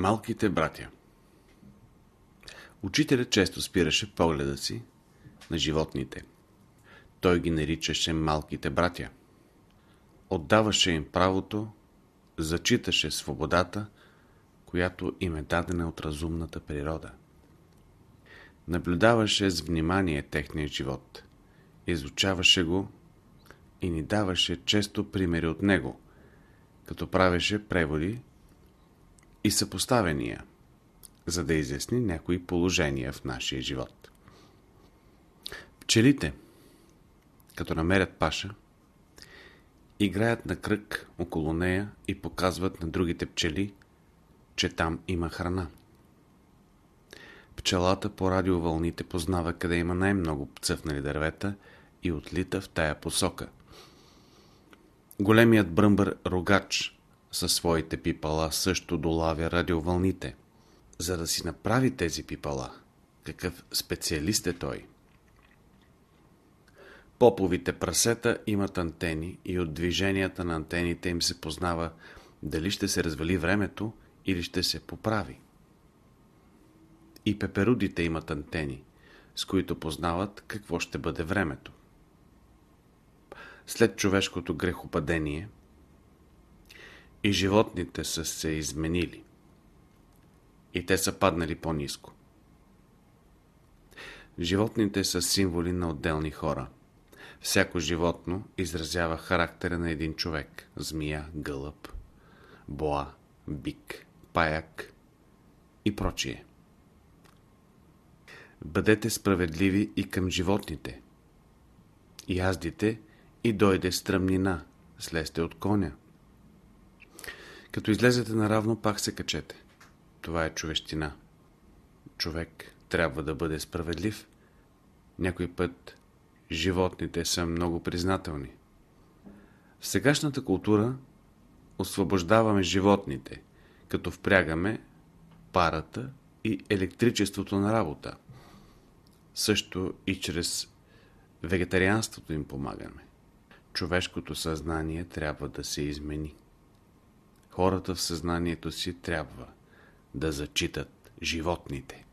Малките братя Учителят често спираше погледа си на животните. Той ги наричаше малките братя. Отдаваше им правото, зачиташе свободата, която им е дадена от разумната природа. Наблюдаваше с внимание техния живот, изучаваше го и ни даваше често примери от него, като правеше преводи и съпоставения, за да изясни някои положения в нашия живот. Пчелите, като намерят паша, играят на кръг около нея и показват на другите пчели, че там има храна. Пчелата по радиовълните познава къде има най-много цъфнали дървета и отлита в тая посока. Големият бръмбър рогач със своите пипала също долавя радиовълните. За да си направи тези пипала, какъв специалист е той? Поповите прасета имат антени и от движенията на антените им се познава дали ще се развали времето или ще се поправи. И пеперудите имат антени, с които познават какво ще бъде времето. След човешкото грехопадение и животните са се изменили. И те са паднали по-низко. Животните са символи на отделни хора. Всяко животно изразява характера на един човек. Змия, гълъб, боа, бик, паяк и прочие. Бъдете справедливи и към животните. Яздите и дойде стръмнина, слезте от коня. Като излезете наравно, пак се качете. Това е човещина. Човек трябва да бъде справедлив. Някой път животните са много признателни. В сегашната култура освобождаваме животните, като впрягаме парата и електричеството на работа. Също и чрез вегетарианството им помагаме. Човешкото съзнание трябва да се измени. Хората в съзнанието си трябва да зачитат животните.